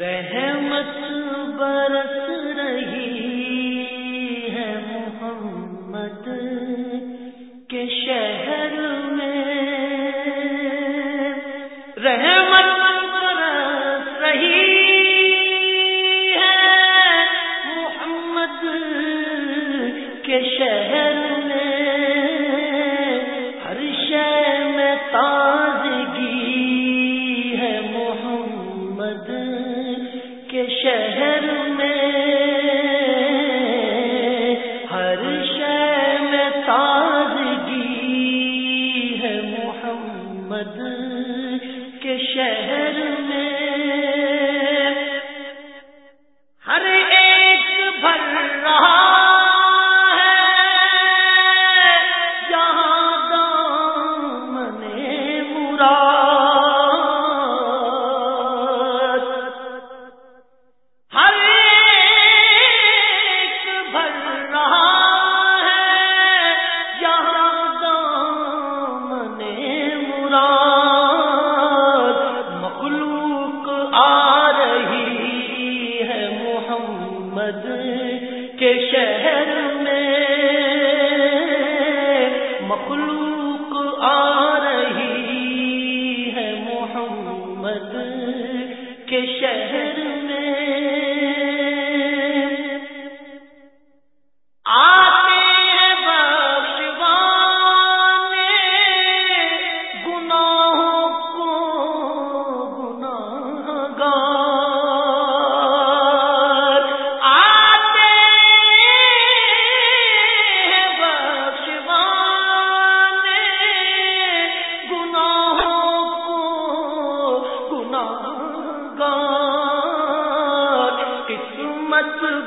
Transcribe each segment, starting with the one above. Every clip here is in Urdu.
رحمت برس رہی ہے محمد کے شہر میں۔ رحمت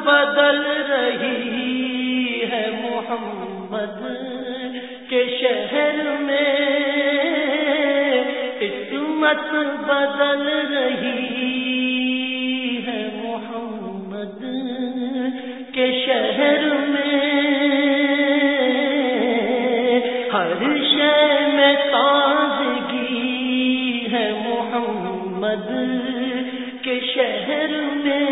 بدل رہی ہے محمد کے شہر میں۔ قسمت بدل رہی ہے محمد کے شہر میں۔ ہر شہر میں تازگی ہے محمد کے شہر میں۔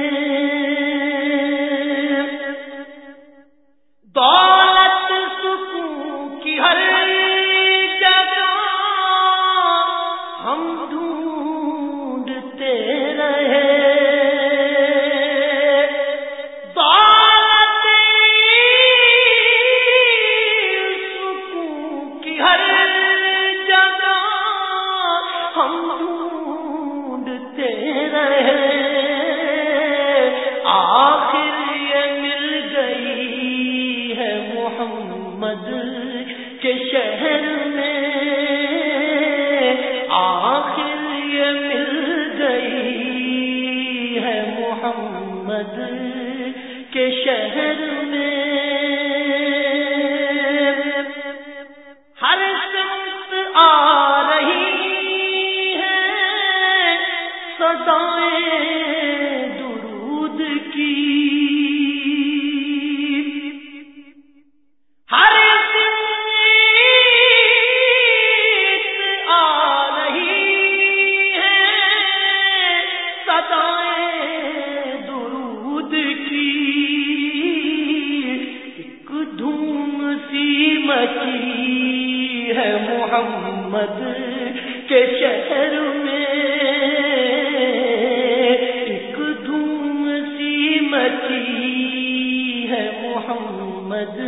محمد کے شہر میں آخر یہ مل گئی ہے محمد کے شہر میں۔ ہر سمت آ رہی ہے سدائیں درود کی۔ سی مچی ہے محمد کے شہر میں۔ ایک دھوم سی مچی ہے محمد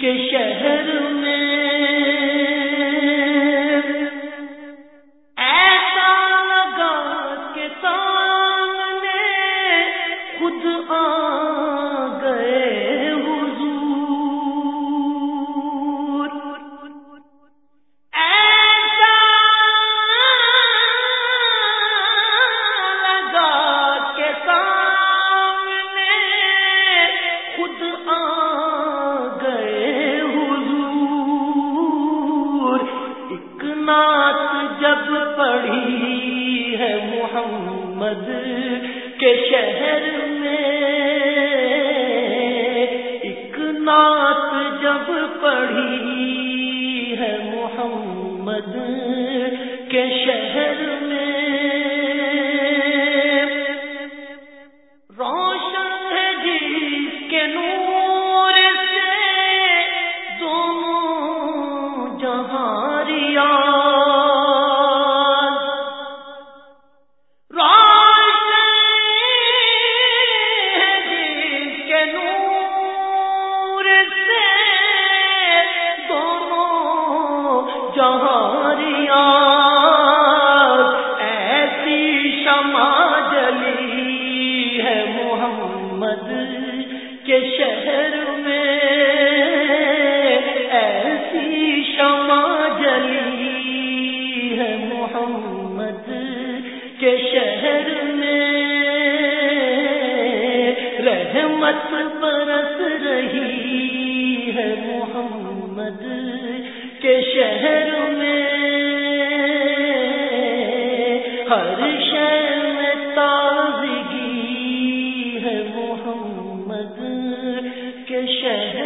کے شہر میں۔ ایسا لگا کے سامنے خود آ نعت جب پڑھی ہے محمد کے شہر میں، ایک نعت جب پڑھی ہے محمد کے شہر میں۔ روشن ہے جی کے نور محمد کے شہر میں ہر شہر میں تازگی ہے محمد کے شہر